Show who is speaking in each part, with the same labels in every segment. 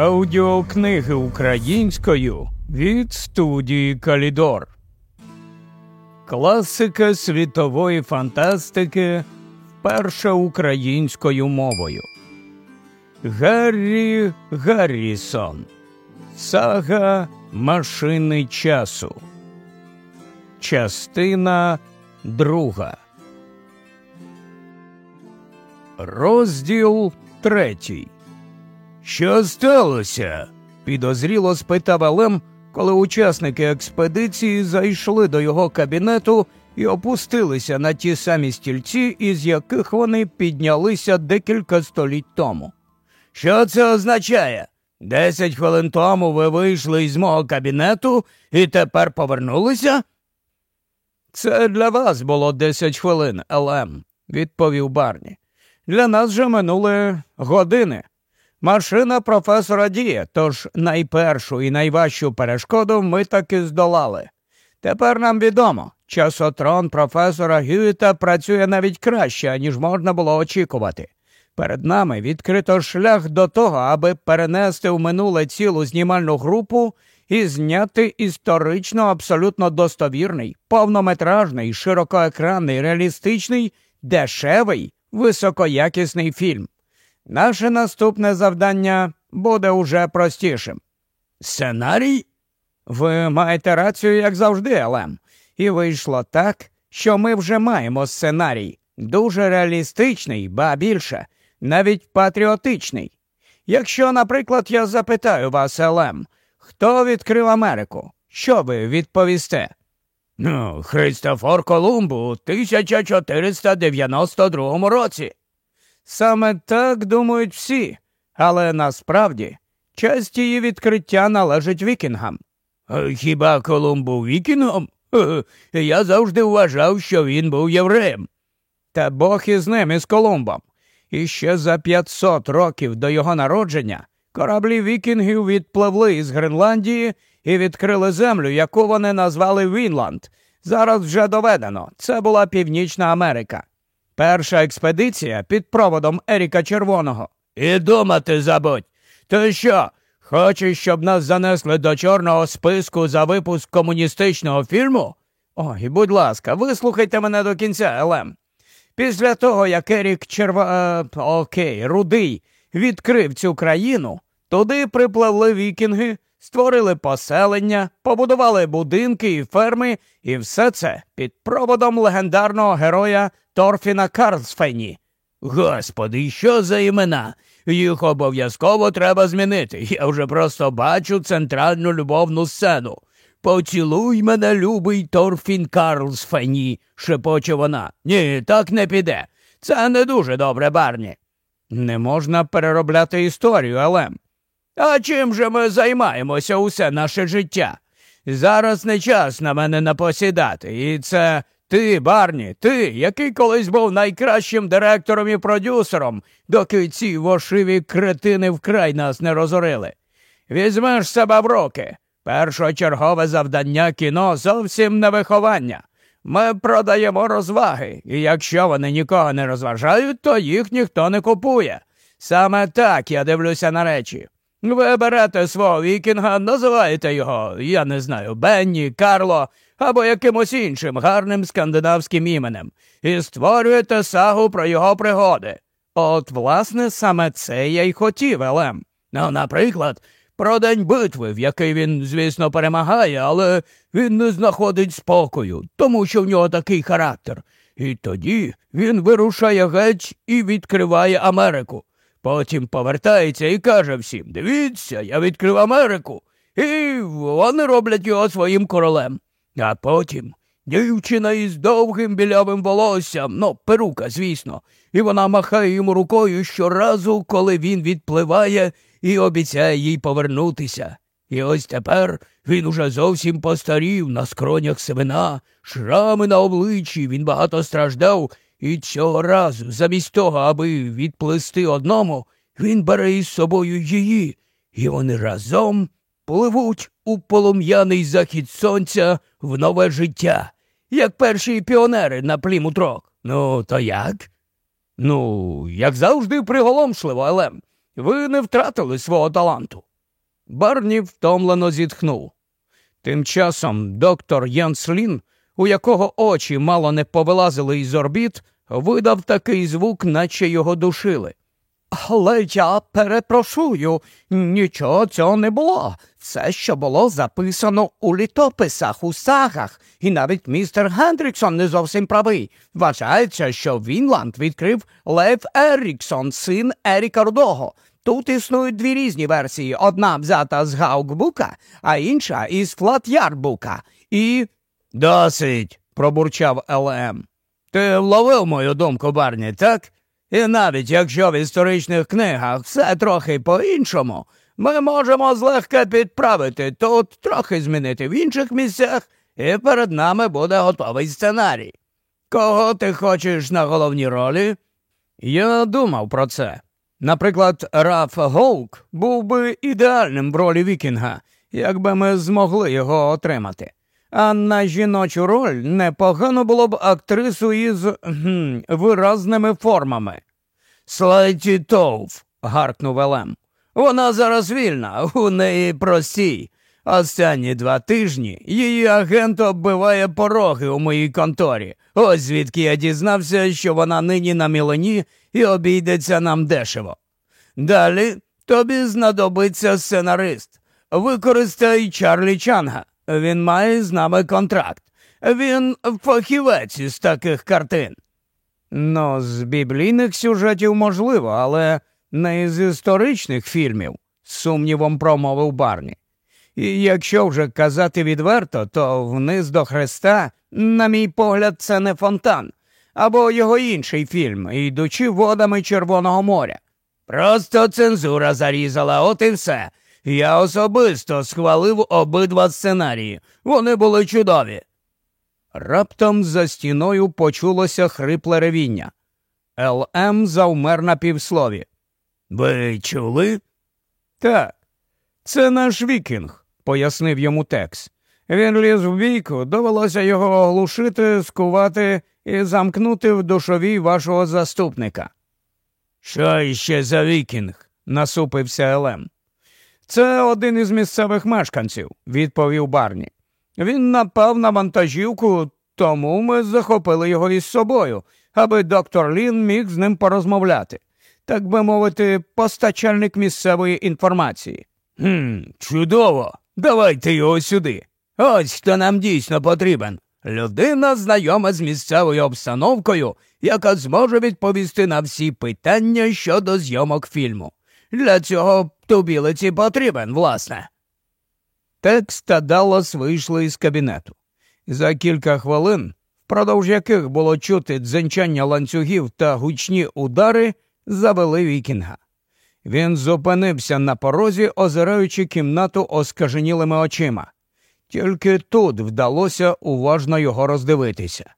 Speaker 1: Аудіокниги українською від студії Калідор. Класика світової фантастики вперше українською мовою. Гаррі Гаррісон. Сага Машини часу. Частина друга. Розділ третій. Що сталося? підозріло спитав Алем, коли учасники експедиції зайшли до його кабінету і опустилися на ті самі стільці, із яких вони піднялися декілька століть тому. Що це означає? Десять хвилин тому ви вийшли із мого кабінету і тепер повернулися? Це для вас було десять хвилин, Елем, відповів Барні. Для нас же минули години. Машина професора діє, тож найпершу і найважчу перешкоду ми таки здолали. Тепер нам відомо, часотрон професора Гюїта працює навіть краще, ніж можна було очікувати. Перед нами відкрито шлях до того, аби перенести в минуле цілу знімальну групу і зняти історично абсолютно достовірний, повнометражний, широкоекранний, реалістичний, дешевий, високоякісний фільм. Наше наступне завдання буде уже простішим. Сценарій? Ви маєте рацію, як завжди, Елем. І вийшло так, що ми вже маємо сценарій, дуже реалістичний, ба більше, навіть патріотичний. Якщо, наприклад, я запитаю вас, Елем, хто відкрив Америку, що ви відповісте? Ну, Христофор Колумб у 1492 році. Саме так думають всі, але насправді часть її відкриття належить вікінгам. Хіба Колумб був вікінгом? Я завжди вважав, що він був євреєм. Та Бог із ним із Колумбом. І ще за 500 років до його народження кораблі вікінгів відпливли із Гренландії і відкрили землю, яку вони назвали Вінланд. Зараз вже доведено, це була Північна Америка. Перша експедиція під проводом Еріка Червоного. І думати забудь. То що, хочеш, щоб нас занесли до чорного списку за випуск комуністичного фільму? Ой, будь ласка, вислухайте мене до кінця, Елем. Після того, як Ерік Черва... Е, окей, Рудий відкрив цю країну, туди припливли вікінги, створили поселення, побудували будинки і ферми, і все це під проводом легендарного героя Торфіна Карлсфені. Господи, що за імена? Їх обов'язково треба змінити. Я вже просто бачу центральну любовну сцену. Поцілуй мене, любий Торфін Карлсфені, шепоче вона. Ні, так не піде. Це не дуже добре, Барні. Не можна переробляти історію, Елем. А чим же ми займаємося усе наше життя? Зараз не час на мене напосідати, і це ти, Барні, ти, який колись був найкращим директором і продюсером, доки ці вошиві кретини вкрай нас не розорили. Візьмеш себе в руки. Першочергове завдання кіно зовсім не виховання. Ми продаємо розваги, і якщо вони нікого не розважають, то їх ніхто не купує. Саме так я дивлюся на речі. Ви берете свого вікінга, називаєте його, я не знаю, Бенні, Карло або якимось іншим гарним скандинавським іменем, і створюєте сагу про його пригоди. От, власне, саме це я й хотів, Елем. Ну, наприклад, про день битви, в який він, звісно, перемагає, але він не знаходить спокою, тому що в нього такий характер. І тоді він вирушає геть і відкриває Америку. Потім повертається і каже всім Дивіться, я відкрив Америку. І вони роблять його своїм королем. А потім дівчина із довгим білявим волоссям, ну, перука, звісно, і вона махає йому рукою щоразу, коли він відпливає і обіцяє їй повернутися. І ось тепер він уже зовсім постарів на скронях семена, шрами на обличчі, він багато страждав, і цього разу, замість того, аби відплисти одному, він бере із собою її, і вони разом пливуть у полум'яний захід сонця в нове життя, як перші піонери на плімутрок. Ну, то як? Ну, як завжди, приголомшливо, Елем. Ви не втратили свого таланту. Барні втомлено зітхнув. Тим часом доктор Янслін, у якого очі мало не повилазили із орбіт, видав такий звук, наче його душили. Але я перепрошую, нічого цього не було. Все, що було записано у літописах, у сагах, і навіть містер Гендріксон не зовсім правий. Вважається, що Вінланд відкрив Лев Еріксон, син Еріка Рудого. Тут існують дві різні версії: одна взята з Гаукбука, а інша із Флатярбука. І. Досить, пробурчав ЛМ. Ти вловив мою думку, Барні, так? І навіть якщо в історичних книгах все трохи по-іншому, ми можемо злегка підправити тут, трохи змінити в інших місцях, і перед нами буде готовий сценарій. Кого ти хочеш на головній ролі? Я думав про це. Наприклад, Раф Гоук був би ідеальним в ролі Вікінга, якби ми змогли його отримати. А на жіночу роль непогано було б актрису із гм, виразними формами. Слайті Тоуф, гаркнув Елем. Вона зараз вільна, у неї простій. Останні два тижні її агент оббиває пороги у моїй конторі. Ось звідки я дізнався, що вона нині на мілині і обійдеться нам дешево. Далі тобі знадобиться сценарист. Використай Чарлі Чанга. Він має з нами контракт. Він фахівець із таких картин. Ну, з біблійних сюжетів можливо, але не з історичних фільмів, з сумнівом промовив Барні. І якщо вже казати відверто, то вниз до Христа, на мій погляд, це не фонтан, або його інший фільм, йдучи водами Червоного моря. Просто цензура зарізала, от і все. Я особисто схвалив обидва сценарії. Вони були чудові. Раптом за стіною почулося хрипле ревіння. ЛМ завмер на півслові. Ви чули? Так, це наш вікінг, пояснив йому Текс. Він ліз в віку, довелося його оглушити, скувати і замкнути в душовій вашого заступника. Що іще за вікінг? насупився Елем. Це один із місцевих мешканців, відповів Барні. Він напав на вантажівку, тому ми захопили його із собою, аби доктор Лін міг з ним порозмовляти, так би мовити, постачальник місцевої інформації. «Хм, Чудово! Давайте його сюди. Ось хто нам дійсно потрібен. Людина знайома з місцевою обстановкою, яка зможе відповісти на всі питання щодо зйомок фільму. Для цього тубілиці потрібен, власне. Текст та Даллас вийшли із кабінету. За кілька хвилин, впродовж яких було чути дзенчання ланцюгів та гучні удари, завели Вікінга. Він зупинився на порозі, озираючи кімнату оскаженілими очима. Тільки тут вдалося уважно його роздивитися.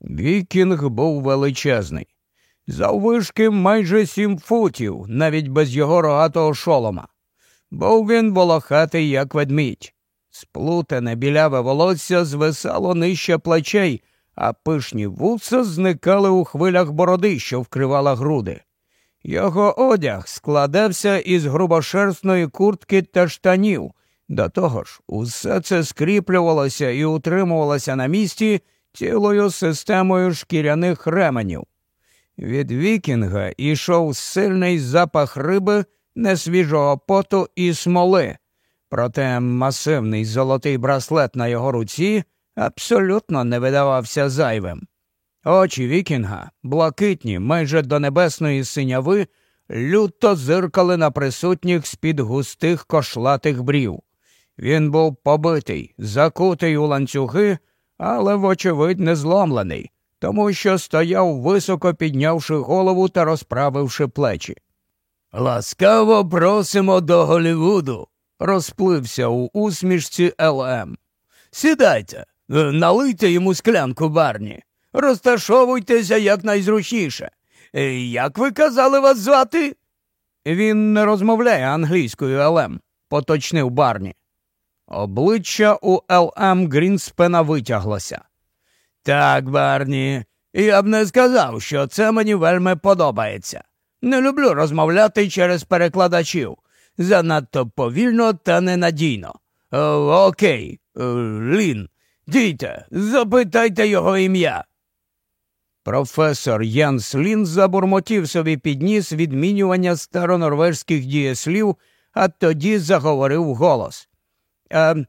Speaker 1: Вікінг був величезний, заввишки майже сім футів, навіть без його рогатого шолома. Був він волохатий, як ведмідь. Сплутене біляве волосся звисало нижче плечей, а пишні вуса зникали у хвилях бороди, що вкривала груди. Його одяг складався із грубошерстної куртки та штанів. До того ж, усе це скріплювалося і утримувалося на місці цілою системою шкіряних ременів. Від вікінга йшов сильний запах риби, несвіжого поту і смоли, проте масивний золотий браслет на його руці абсолютно не видавався зайвим. Очі вікінга, блакитні, майже до небесної синяви, люто зиркали на присутніх з-під густих кошлатих брів. Він був побитий, закутий у ланцюги, але, вочевидь, не зломлений, тому що стояв, високо піднявши голову та розправивши плечі. Ласкаво просимо до Голівуду, розплився у усмішці ЛМ. Сідайте, налийте йому склянку барні, розташовуйтеся якнайзручніше. Як ви казали вас звати? Він не розмовляє англійською ЛМ, поточнив барні. Обличчя у ЛМ Грінспена витяглося. Так, Барні, я б не сказав, що це мені вельми подобається. Не люблю розмовляти через перекладачів. занадто повільно та ненадійно. О, окей, Лін, дійте, запитайте його ім'я. Професор Янс Лін забурмотів собі під ніс відмінювання старонорвежських дієслів, а тоді заговорив голос. Е,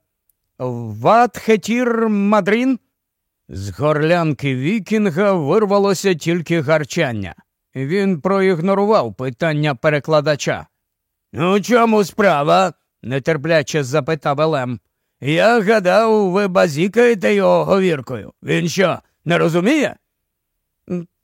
Speaker 1: Hvat heitir maðrinn? З горлянки Вікінга вирвалося тільки гарчання. Він проігнорував питання перекладача. У чому справа? нетерпляче запитав Елем. Я гадав, ви базікаєте його говіркою. Він що, не розуміє?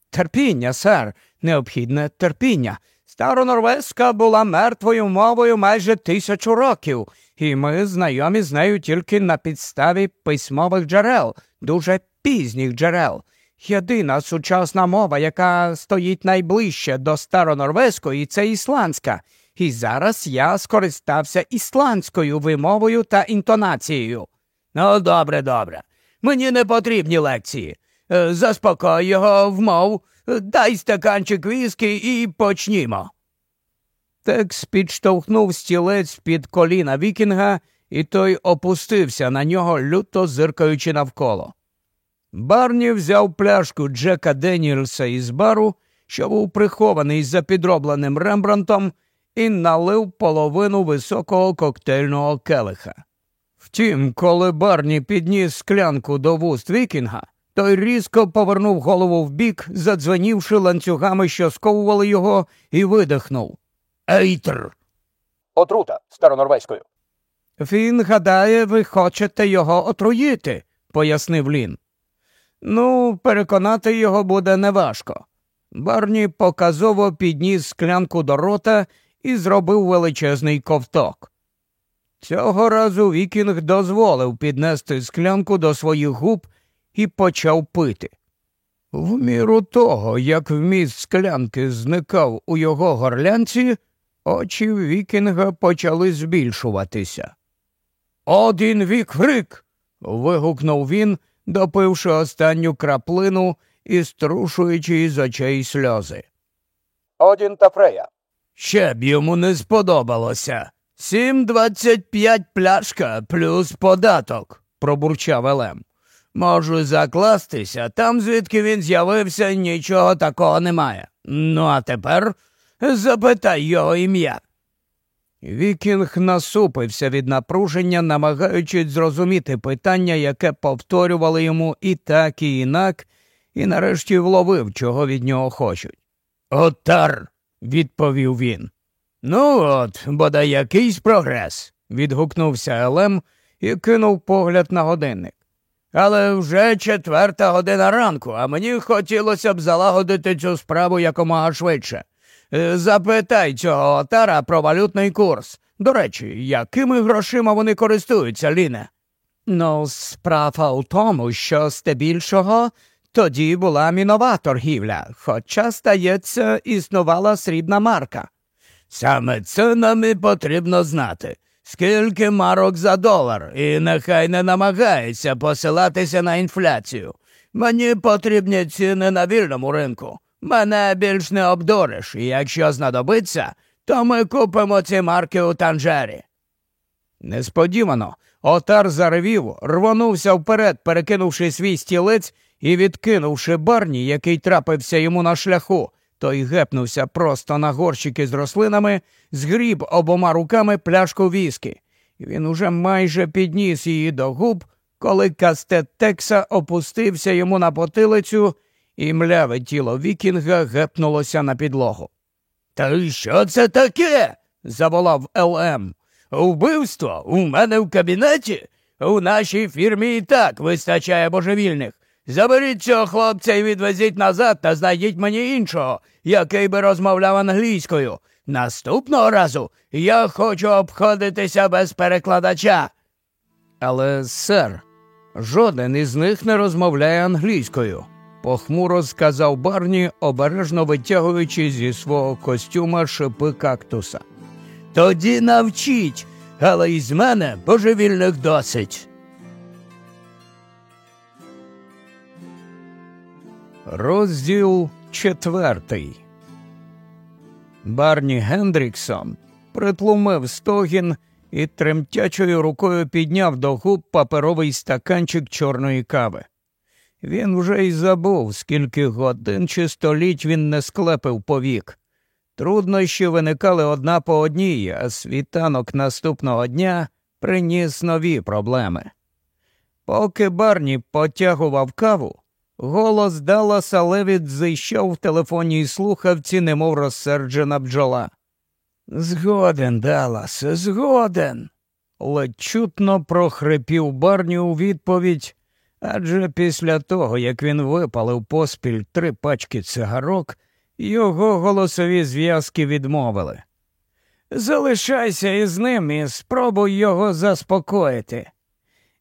Speaker 1: Терпіння, сер, необхідне терпіння. Старонорвезька була мертвою мовою майже тисячу років, і ми знайомі з нею тільки на підставі письмових джерел, дуже пізніх джерел. Єдина сучасна мова, яка стоїть найближче до старонорвезької, це ісландська, і зараз я скористався ісландською вимовою та інтонацією. Ну, добре, добре. Мені не потрібні лекції. Е, заспокой його, вмов, дай стаканчик віскі і почнімо. Текс підштовхнув стілець під коліна Вікінга, і той опустився на нього, люто зиркаючи навколо. Барні взяв пляшку Джека Деніелса із бару, що був прихований за підробленим рембрантом, і налив половину високого коктейльного келиха. Втім, коли Барні підніс склянку до вуст Вікінга, той різко повернув голову вбік, задзвенівши ланцюгами, що сковували його, і видихнув. Eitr.
Speaker 2: Отрута старонорвезькою.
Speaker 1: Він гадає, ви хочете його отруїти, пояснив Лін. Ну, переконати його буде неважко. Барні показово підніс склянку до рота і зробив величезний ковток. Цього разу Вікінг дозволив піднести склянку до своїх губ і почав пити. В міру того, як вміст склянки зникав у його горлянці, очі Вікінга почали збільшуватися. Один вікрик. вигукнув він, допивши останню краплину і струшуючи із очей сльози.
Speaker 2: Один та Фрея.
Speaker 1: Ще б йому не сподобалося. Сім двадцять п'ять пляшка плюс податок, пробурчав Елем. Можу закластися, там, звідки він з'явився, нічого такого немає. Ну, а тепер запитай його ім'я. Вікінг насупився від напруження, намагаючись зрозуміти питання, яке повторювали йому і так, і інак, і нарешті вловив, чого від нього хочуть. Отар, відповів він. Ну от, бодай якийсь прогрес, відгукнувся Елем і кинув погляд на годинник. Але вже четверта година ранку, а мені хотілося б залагодити цю справу якомога швидше. Е, запитай цього отара про валютний курс. До речі, якими грошима вони користуються, Ліне? Ну, справа у тому, що здебільшого тоді була мінова торгівля, хоча, стається, існувала срібна марка. Саме це нам і потрібно знати. Скільки марок за долар, і нехай не намагається посилатися на інфляцію. Мені потрібні ціни на вільному ринку. Мене більш не обдуриш, і якщо знадобиться, то ми купимо ці марки у танжері. Несподівано отар заревів, рвонувся вперед, перекинувши свій стілець і відкинувши барні, який трапився йому на шляху. Той гепнувся просто на горщики з рослинами, згріб обома руками пляшку віскі. Він уже майже підніс її до губ, коли кастет Текса опустився йому на потилицю, і мляве тіло Вікінга гепнулося на підлогу. Та що це таке? заволав ЛМ. Вбивство у мене в кабінеті? У нашій фірмі і так вистачає божевільних. Заберіть цього хлопця і відвезіть назад та знайдіть мені іншого, який би розмовляв англійською. Наступного разу я хочу обходитися без перекладача. Але, сер, жоден із них не розмовляє англійською, похмуро сказав Барні, обережно витягуючи зі свого костюма шипи кактуса. Тоді навчіть, але із мене божевільних досить. Розділ четвертий. Барні Гендріксон притлумив стогін і тремтячою рукою підняв до губ паперовий стаканчик чорної кави. Він вже й забув, скільки годин чи століть він не склепив повік. Труднощі виникали одна по одній, а світанок наступного дня приніс нові проблеми. Поки Барні потягував каву, голос Далласа Левіт зайшов в телефонній слухавці, немов розсерджена бджола. Згоден, Даллас, згоден. ледь чутно прохрипів Барні у відповідь, адже після того, як він випалив поспіль три пачки цигарок, його голосові зв'язки відмовили. Залишайся із ним і спробуй його заспокоїти.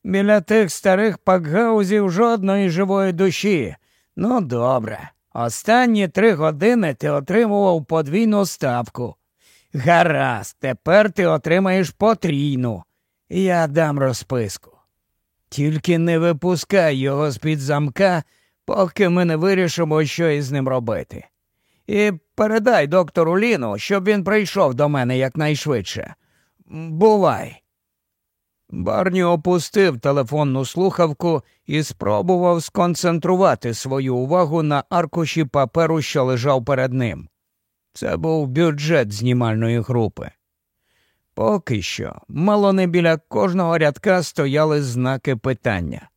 Speaker 1: Біля тих старих пакгаузів жодної живої душі. Ну, добре. Останні три години ти отримував подвійну ставку. Гаразд, тепер ти отримаєш потрійну. Я дам розписку. Тільки не випускай його з-під замка, поки ми не вирішимо, що із ним робити. І передай доктору Ліну, щоб він прийшов до мене якнайшвидше. Бувай. Барні опустив телефонну слухавку і спробував сконцентрувати свою увагу на аркуші паперу, що лежав перед ним. Це був бюджет знімальної групи. Поки що, мало не біля кожного рядка стояли знаки питання.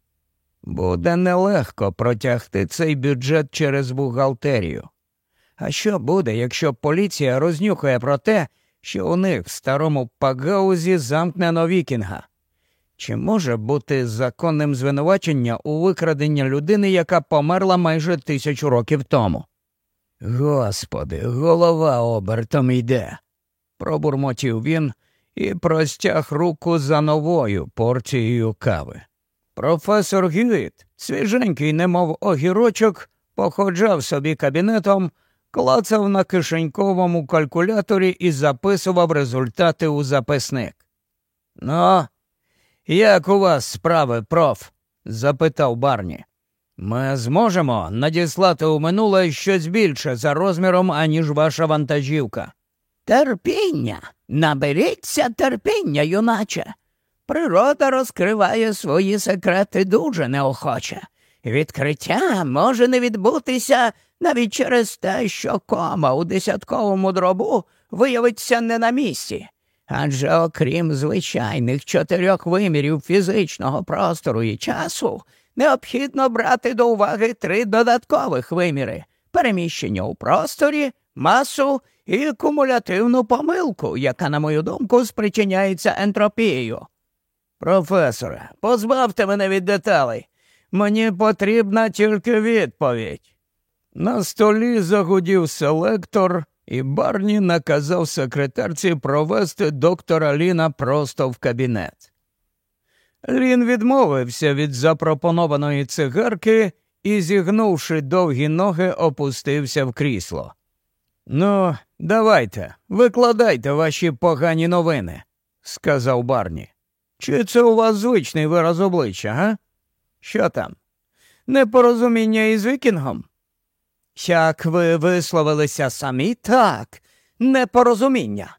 Speaker 1: Буде нелегко протягти цей бюджет через бухгалтерію. А що буде, якщо поліція рознюхає про те, що у них в старому пагаузі замкнено вікінга? Чи може бути законним звинувачення у викраденні людини, яка померла майже тисячу років тому? Господи, голова обертом йде, пробурмотів він і простяг руку за новою порцією кави. Професор Гюїт, свіженький, немов огірочок, походжав собі кабінетом, клацав на кишеньковому калькуляторі і записував результати у записник. Ну, як у вас справи, проф? запитав Барні. Ми зможемо надіслати у минуле щось більше за розміром, аніж ваша вантажівка. Терпіння, наберіться терпіння, юначе. Природа розкриває свої секрети дуже неохоче. Відкриття може не відбутися навіть через те, що кома у десятковому дробу виявиться не на місці. Адже окрім звичайних чотирьох вимірів фізичного простору і часу, необхідно брати до уваги три додаткових виміри переміщення у просторі, масу і кумулятивну помилку, яка, на мою думку, спричиняється ентропією. Професоре, позбавте мене від деталей. Мені потрібна тільки відповідь. На столі загудів селектор, і Барні наказав секретарці провести доктора Ліна просто в кабінет. Лін відмовився від запропонованої цигарки і, зігнувши довгі ноги, опустився в крісло. Ну, давайте, викладайте ваші погані новини, сказав Барні. Чи це у вас звичний вираз обличчя, га? Що там? Непорозуміння із вікінгом? Як ви висловилися самі, так, непорозуміння.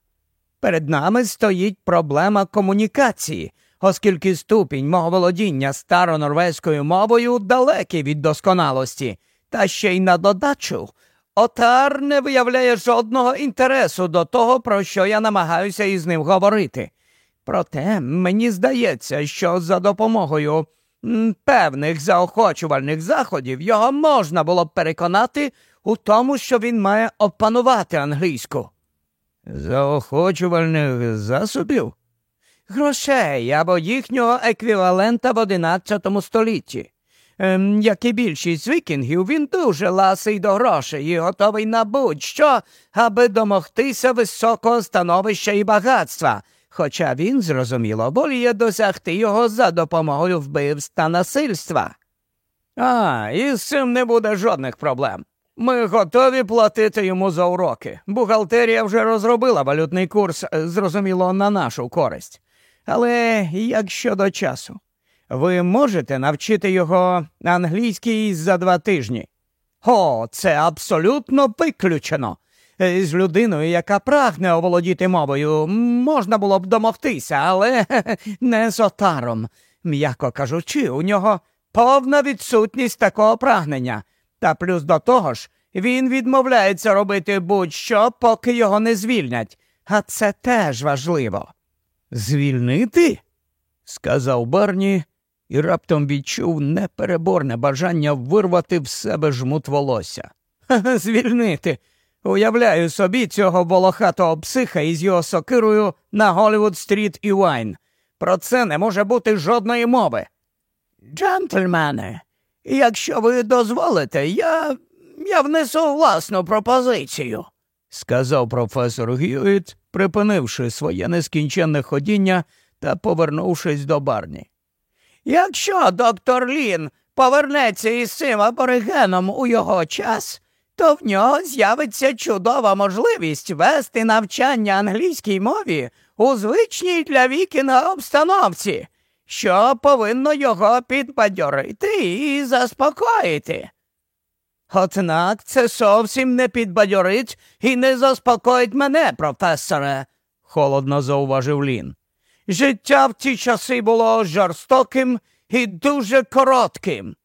Speaker 1: Перед нами стоїть проблема комунікації, оскільки ступінь мого володіння старонорвезькою мовою далекий від досконалості, та ще й на додачу. Отар не виявляє жодного інтересу до того, про що я намагаюся із ним говорити. Проте мені здається, що за допомогою певних заохочувальних заходів його можна було б переконати у тому, що він має опанувати англійську. Заохочувальних засобів? Грошей або їхнього еквівалента в одинадцятому столітті. Ем, як і більшість вікінгів, він дуже ласий до грошей і готовий на будь-що, аби домогтися високого становища і багатства, хоча він, зрозуміло, воліє досягти його за допомогою вбивств та насильства. А, і з цим не буде жодних проблем. Ми готові платити йому за уроки. Бухгалтерія вже розробила валютний курс, е, зрозуміло, на нашу користь. Але як щодо часу, ви можете навчити його англійській за два тижні? О, це абсолютно виключено. Е, З людиною, яка прагне оволодіти мовою, можна було б домогтися, але не з отаром. М'яко кажучи, у нього повна відсутність такого прагнення. Та плюс до того ж, він відмовляється робити будь-що, поки його не звільнять. А це теж важливо. Звільнити? сказав Барні і раптом відчув непереборне бажання вирвати в себе жмут волосся. Звільнити. Уявляю собі цього волохатого психа із його сокирою на Голлівуд стріт і Вайн. Про це не може бути жодної мови. Джентльмени, якщо ви дозволите, я я внесу власну пропозицію, сказав професор Гюїт, припинивши своє нескінченне ходіння та повернувшись до барні. Якщо доктор Лін повернеться із цим аборигеном у його час, то в нього з'явиться чудова можливість вести навчання англійській мові у звичній для вікінга обстановці, що повинно його підбадьорити і заспокоїти. Однак це зовсім не підбадьорить і не заспокоїть мене, професоре, холодно зауважив Лін. Життя в ті часи було жорстоким і дуже коротким.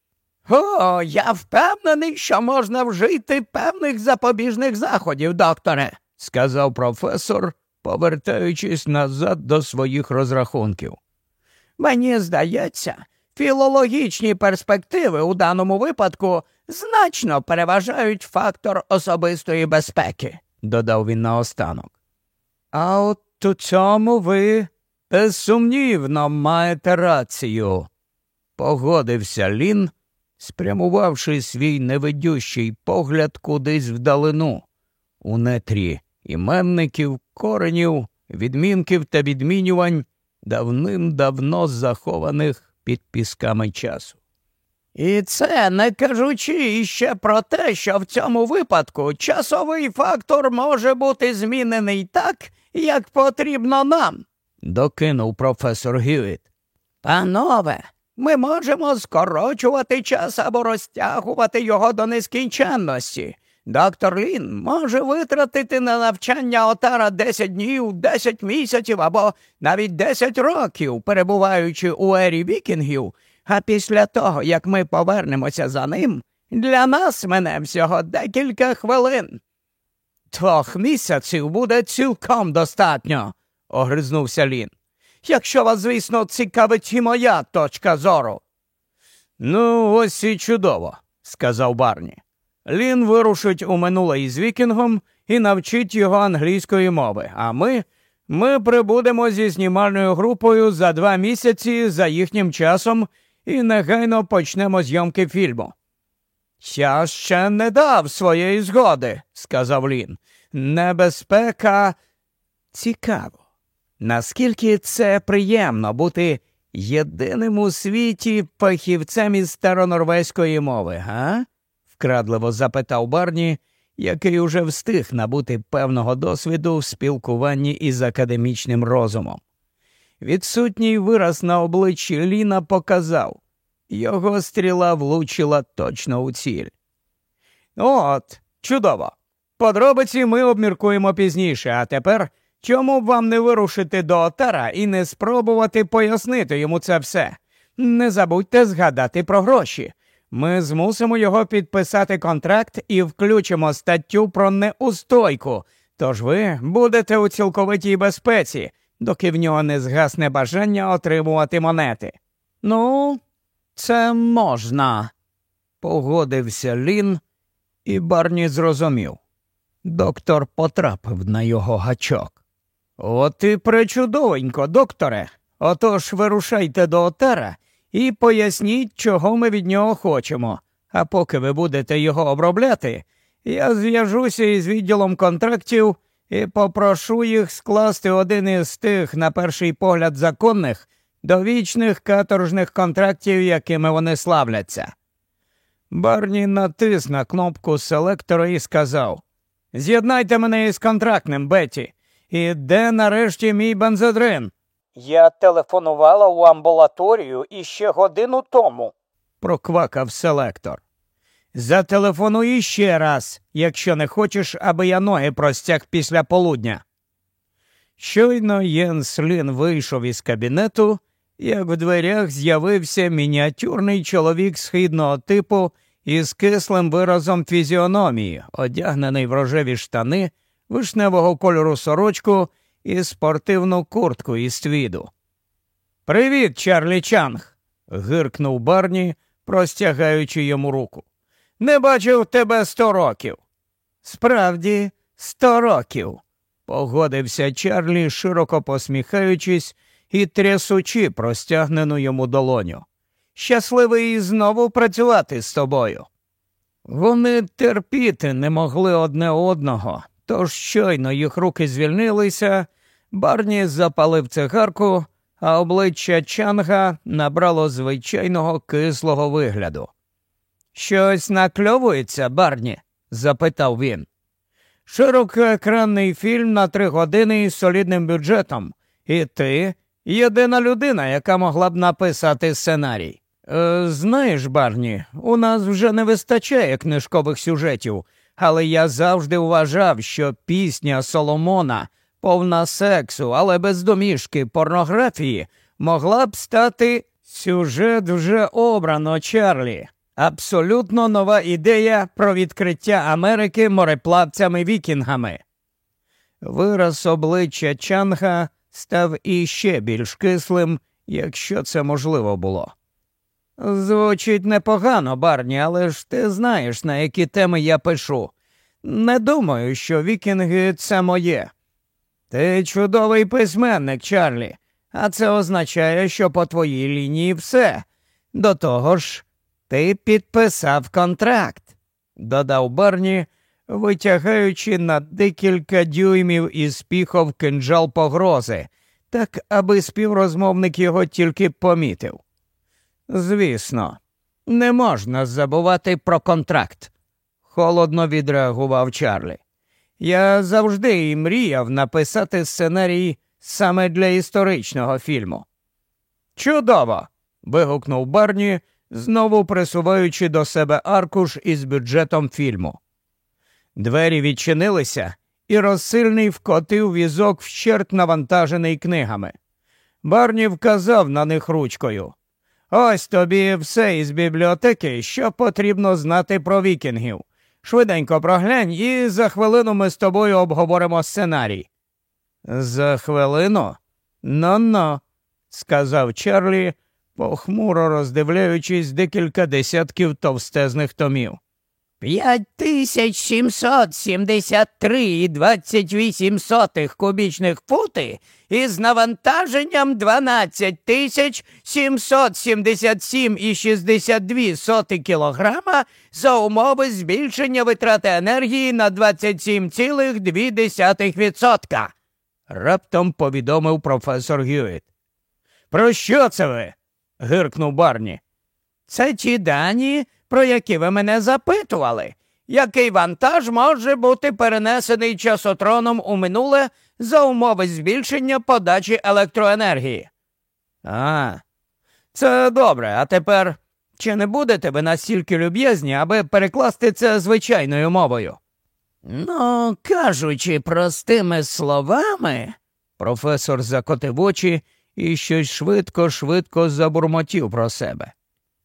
Speaker 1: О, я впевнений, що можна вжити певних запобіжних заходів, докторе, сказав професор, повертаючись назад до своїх розрахунків. Мені здається, філологічні перспективи у даному випадку значно переважають фактор особистої безпеки, додав він наостанок. А от у цьому ви безсумнівно маєте рацію, погодився Лін, спрямувавши свій невидющий погляд кудись вдалину, у нетрі іменників, коренів, відмінків та відмінювань, давним-давно захованих під пісками часу. І це не кажучи іще про те, що в цьому випадку часовий фактор може бути змінений так, як потрібно нам, докинув професор Гюїт. Панове, ми можемо скорочувати час або розтягувати його до нескінченності. Доктор Лін може витратити на навчання отара 10 днів, 10 місяців або навіть 10 років, перебуваючи у ері вікінгів, а після того, як ми повернемося за ним, для нас мене всього декілька хвилин. Двох місяців буде цілком достатньо, огризнувся Лін. Якщо вас, звісно, цікавить і моя точка зору. Ну, ось і чудово, сказав Барні. Лін вирушить у минуле із Вікінгом і навчить його англійської мови, а ми ми прибудемо зі знімальною групою за два місяці за їхнім часом і негайно почнемо зйомки фільму. Я ще не дав своєї згоди, сказав Лін. Небезпека цікаво. Наскільки це приємно бути єдиним у світі фахівцем із старонорвезької мови, га? вкрадливо запитав Барні, який уже встиг набути певного досвіду в спілкуванні із академічним розумом. Відсутній вираз на обличчі Ліна показав його стріла влучила точно у ціль. От, чудово. Подробиці ми обміркуємо пізніше, а тепер чому б вам не вирушити до отара і не спробувати пояснити йому це все? Не забудьте згадати про гроші. Ми змусимо його підписати контракт і включимо статтю про неустойку, тож ви будете у цілковитій безпеці, доки в нього не згасне бажання отримувати монети. Ну, це можна, погодився Лін, і Барні зрозумів. Доктор потрапив на його гачок. От і пречудовенько, докторе. Отож вирушайте до отара і поясніть, чого ми від нього хочемо. А поки ви будете його обробляти, я зв'яжуся із відділом контрактів і попрошу їх скласти один із тих, на перший погляд, законних до вічних каторжних контрактів, якими вони славляться. Барні натис на кнопку селектора і сказав З'єднайте мене із контрактним, Беті. І де нарешті мій бензодрин?
Speaker 3: Я телефонувала у амбулаторію іще годину тому.
Speaker 1: проквакав селектор. Зателефонуй ще раз, якщо не хочеш, аби я ноги простяг після полудня. Щойно Єнс Лін вийшов із кабінету, як в дверях з'явився мініатюрний чоловік східного типу із кислим виразом фізіономії, одягнений в рожеві штани, вишневого кольору сорочку і спортивну куртку із твіду. Привіт, Чарлі Чанг. гиркнув Барні, простягаючи йому руку. Не бачив тебе сто років. Справді, сто років, погодився Чарлі, широко посміхаючись і трясучи простягнену йому долоню. Щасливий знову працювати з тобою. Вони терпіти не могли одне одного, тож щойно їх руки звільнилися, Барні запалив цигарку, а обличчя Чанга набрало звичайного кислого вигляду. Щось накльовується, Барні? запитав він. Широкоекранний фільм на три години із солідним бюджетом, і ти єдина людина, яка могла б написати сценарій. Е, знаєш, Барні, у нас вже не вистачає книжкових сюжетів, але я завжди вважав, що пісня Соломона, повна сексу, але без домішки порнографії, могла б стати сюжет вже обрано Чарлі. Абсолютно нова ідея про відкриття Америки мореплавцями вікінгами. Вираз обличчя Чанга став іще більш кислим, якщо це можливо було. Звучить непогано, Барні, але ж ти знаєш, на які теми я пишу. Не думаю, що вікінги це моє. Ти чудовий письменник, Чарлі, а це означає, що по твоїй лінії все. До того ж, ти підписав контракт, додав Барні, витягаючи на декілька дюймів із піхов кинджал погрози, так аби співрозмовник його тільки помітив. Звісно, не можна забувати про контракт, холодно відреагував Чарлі. Я завжди і мріяв написати сценарій саме для історичного фільму. Чудово. вигукнув Барні, знову присуваючи до себе аркуш із бюджетом фільму. Двері відчинилися, і розсильний вкотив візок вщерть навантажений книгами. Барні вказав на них ручкою. Ось тобі все із бібліотеки, що потрібно знати про вікінгів. Швиденько проглянь, і за хвилину ми з тобою обговоримо сценарій. За хвилину? «Но-но», сказав Чарлі, похмуро роздивляючись декілька десятків товстезних томів. П'ять тисяч сімсот сімдесят три і двадцять вісім сотих кубічних фути із навантаженням дванадцять тисяч сімсот сімдесят сім і шістдесят дві соти кілограма за умови збільшення витрати енергії на двадцять сім цілих дві десятих відсотка. Раптом повідомив професор Гюїт. Про що це ви? гиркнув Барні. Це ті дані про які ви мене запитували, який вантаж може бути перенесений часотроном у минуле за умови збільшення подачі електроенергії. А, це добре. А тепер чи не будете ви настільки люб'язні, аби перекласти це звичайною мовою? Ну, кажучи простими словами, професор закотив очі і щось швидко, швидко забурмотів про себе.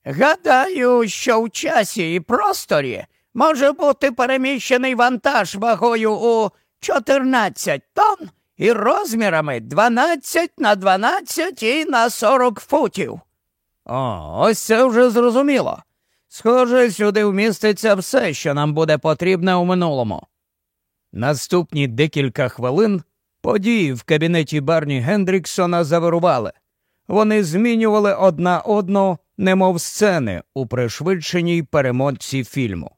Speaker 1: Гадаю, що в часі і просторі може бути переміщений вантаж вагою у 14 тонн і розмірами 12 на 12 і на 40 футів. О, ось це вже зрозуміло. Схоже, сюди вміститься все, що нам буде потрібне у минулому. Наступні декілька хвилин події в кабінеті Барні Гендріксона завирували. Вони змінювали одна одну немов сцени у пришвидшеній перемотці фільму.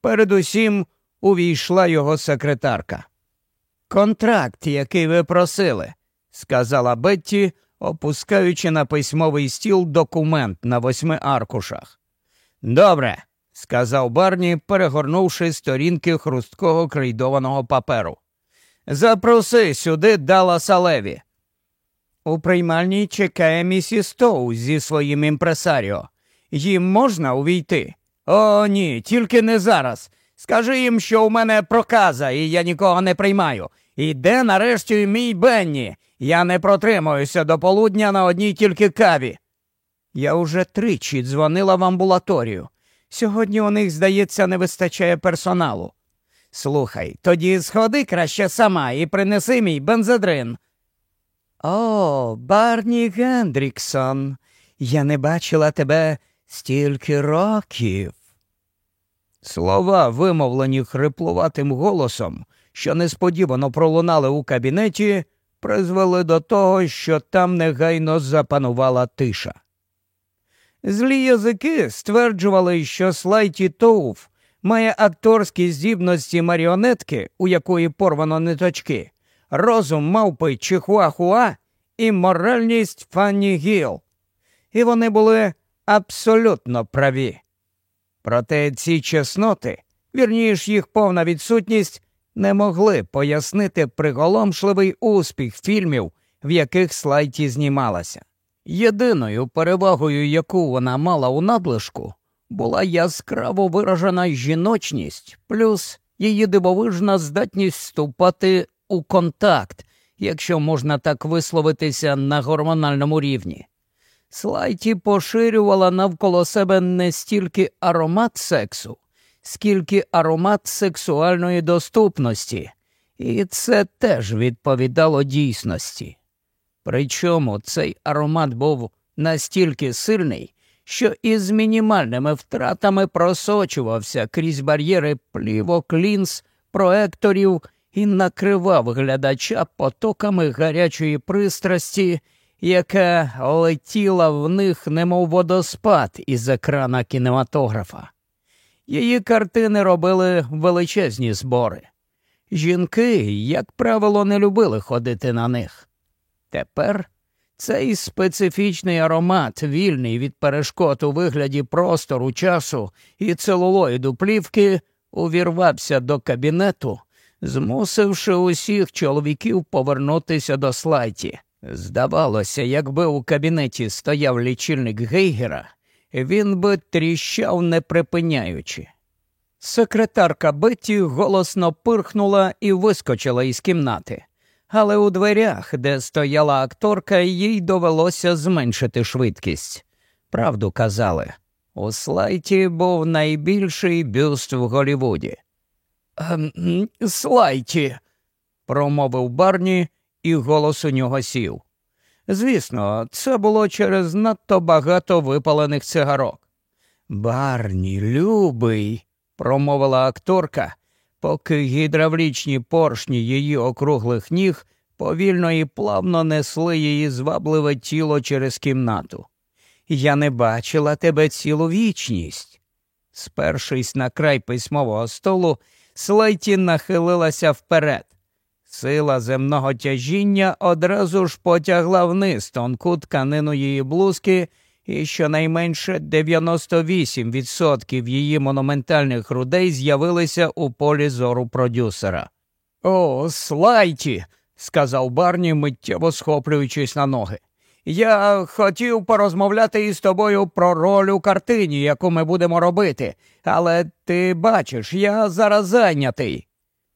Speaker 1: Передусім увійшла його секретарка. Контракт, який ви просили, сказала Бетті, опускаючи на письмовий стіл документ на восьми аркушах. Добре, сказав Барні, перегорнувши сторінки хрусткого крейдованого паперу. Запроси сюди Далласа Леві. У приймальній чекає місіс Тоу зі своїм імпресаріо. Їм можна увійти? О, ні, тільки не зараз. Скажи їм, що у мене проказа, і я нікого не приймаю. І де нарешті мій Бенні? Я не протримуюся до полудня на одній тільки каві. Я уже тричі дзвонила в амбулаторію. Сьогодні у них, здається, не вистачає персоналу. Слухай, тоді сходи краще сама і принеси мій бензодрин. О, Барні Гендріксон, я не бачила тебе стільки років. Слова, вимовлені хриплуватим голосом, що несподівано пролунали у кабінеті, призвели до того, що там негайно запанувала тиша. Злі язики стверджували, що Слайті Тоуф має акторські здібності маріонетки, у якої порвано ниточки, розум мавпи Чихуахуа і моральність Фанні Гіл. І вони були абсолютно праві. Проте ці чесноти, вірніш їх повна відсутність, не могли пояснити приголомшливий успіх фільмів, в яких Слайті знімалася. Єдиною перевагою, яку вона мала у надлишку, була яскраво виражена жіночність, плюс її дивовижна здатність вступати у контакт, якщо можна так висловитися на гормональному рівні. Слайті поширювала навколо себе не стільки аромат сексу, скільки аромат сексуальної доступності, і це теж відповідало дійсності. Причому цей аромат був настільки сильний, що із мінімальними втратами просочувався крізь бар'єри плівок, лінз, проекторів і накривав глядача потоками гарячої пристрасті, яка летіла в них, немов водоспад із екрана кінематографа. Її картини робили величезні збори. Жінки, як правило, не любили ходити на них. Тепер цей специфічний аромат, вільний від перешкод у вигляді простору часу і целулоїду плівки, увірвався до кабінету, змусивши усіх чоловіків повернутися до слайті. Здавалося, якби у кабінеті стояв лічильник Гейгера, він би тріщав не припиняючи. Секретарка Бетті голосно пирхнула і вискочила із кімнати але у дверях, де стояла акторка, їй довелося зменшити швидкість. Правду казали, у слайті був найбільший бюст в Голівуді. «Ем, слайті, промовив Барні, і голос у нього сів. Звісно, це було через надто багато випалених цигарок. Барні, любий, промовила акторка, поки гідравлічні поршні її округлих ніг повільно і плавно несли її звабливе тіло через кімнату. Я не бачила тебе цілу вічність. Спершись на край письмового столу, Слайті нахилилася вперед. Сила земного тяжіння одразу ж потягла вниз тонку тканину її блузки і щонайменше 98% її монументальних грудей з'явилися у полі зору продюсера. О, слайті, сказав Барні, миттєво схоплюючись на ноги. Я хотів порозмовляти із тобою про роль у картині, яку ми будемо робити, але ти бачиш, я зараз зайнятий.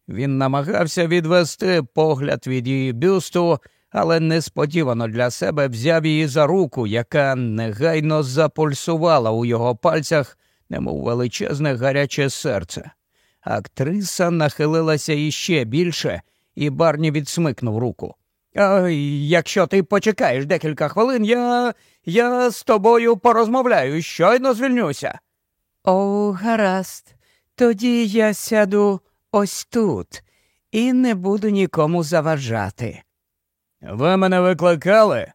Speaker 1: Він намагався відвести погляд від її бюсту, але несподівано для себе взяв її за руку, яка негайно запульсувала у його пальцях, немов величезне гаряче серце. Актриса нахилилася іще більше, і Барні відсмикнув руку. «А Якщо ти почекаєш декілька хвилин, я я з тобою порозмовляю, щойно звільнюся. О, гаразд, тоді я сяду ось тут і не буду нікому заважати. Ви мене викликали?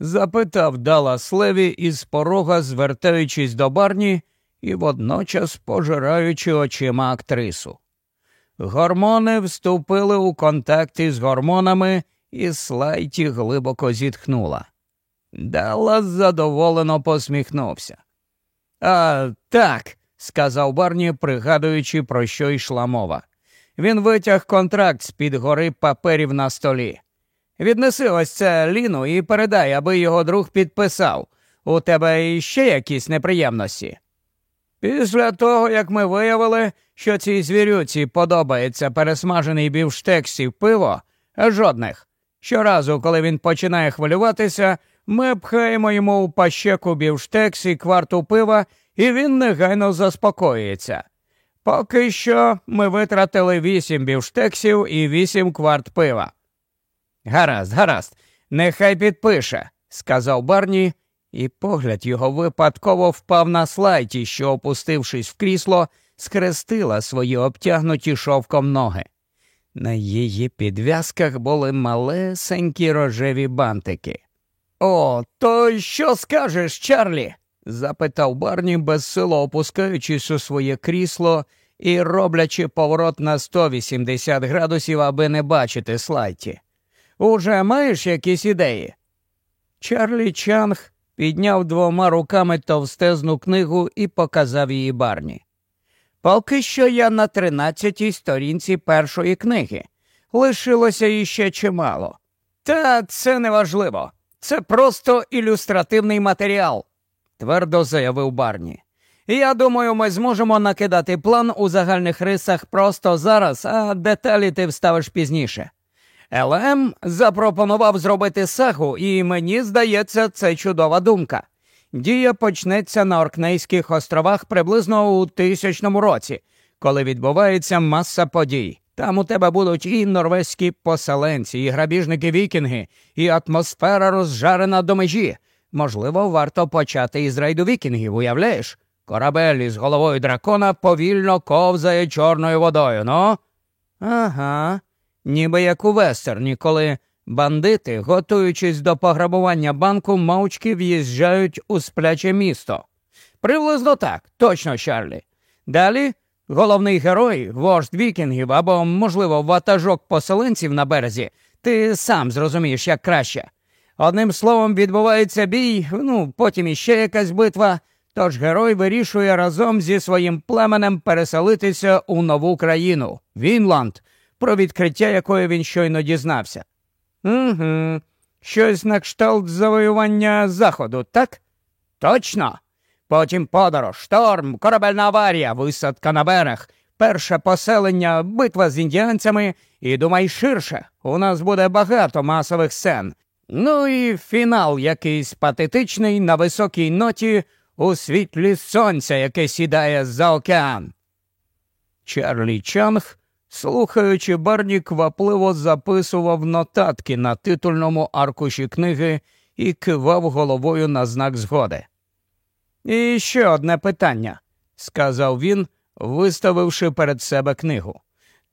Speaker 1: запитав Далас Леві із порога, звертаючись до барні і водночас пожираючи очима актрису. Гормони вступили у контакти з гормонами, і Слайті глибоко зітхнула. Даллас задоволено посміхнувся. А так, сказав Барні, пригадуючи, про що йшла мова. Він витяг контракт з під гори паперів на столі. Віднеси ось це Ліну і передай, аби його друг підписав. У тебе іще якісь неприємності. Після того, як ми виявили, що цій звірюці подобається пересмажений бівштекс пиво, жодних. Щоразу, коли він починає хвилюватися, ми пхаємо йому у пащеку бівштекс і кварту пива, і він негайно заспокоюється. Поки що ми витратили вісім бівштексів і вісім кварт пива. Гаразд, гаразд, нехай підпише, сказав Барні, і погляд його випадково впав на слайті, що, опустившись в крісло, схрестила свої обтягнуті шовком ноги. На її підв'язках були малесенькі рожеві бантики. О, то що скажеш, Чарлі? запитав Барні, безсило опускаючись у своє крісло і роблячи поворот на 180 градусів, аби не бачити слайті. Уже маєш якісь ідеї? Чарлі Чанг підняв двома руками товстезну книгу і показав її барні. Поки що я на тринадцятій сторінці першої книги. Лишилося іще чимало. Та це не важливо. Це просто ілюстративний матеріал, твердо заявив Барні. Я думаю, ми зможемо накидати план у загальних рисах просто зараз, а деталі ти вставиш пізніше. ЛМ запропонував зробити сагу, і мені здається, це чудова думка. Дія почнеться на Оркнейських островах приблизно у тисячному році, коли відбувається маса подій. Там у тебе будуть і норвезькі поселенці, і грабіжники вікінги, і атмосфера розжарена до межі. Можливо, варто почати із рейду вікінгів, уявляєш? Корабель із головою дракона повільно ковзає чорною водою, ну? Ага, ніби як у вестерні, коли бандити, готуючись до пограбування банку, мовчки в'їжджають у спляче місто. Приблизно так, точно, Чарлі. Далі головний герой, вождь вікінгів або, можливо, ватажок поселенців на березі, ти сам зрозумієш як краще. Одним словом, відбувається бій, ну, потім іще якась битва. Тож герой вирішує разом зі своїм племенем переселитися у нову країну Вінланд, про відкриття якої він щойно дізнався. Угу, щось на кшталт завоювання заходу, так? Точно. Потім подорож, шторм, корабельна аварія, висадка на берег, перше поселення, битва з індіанцями, і думай ширше, у нас буде багато масових сцен. Ну і фінал якийсь патетичний на високій ноті у світлі сонця, яке сідає за океан. Чарлі Чанг, слухаючи Барні, квапливо записував нотатки на титульному аркуші книги і кивав головою на знак згоди. І ще одне питання, сказав він, виставивши перед себе книгу.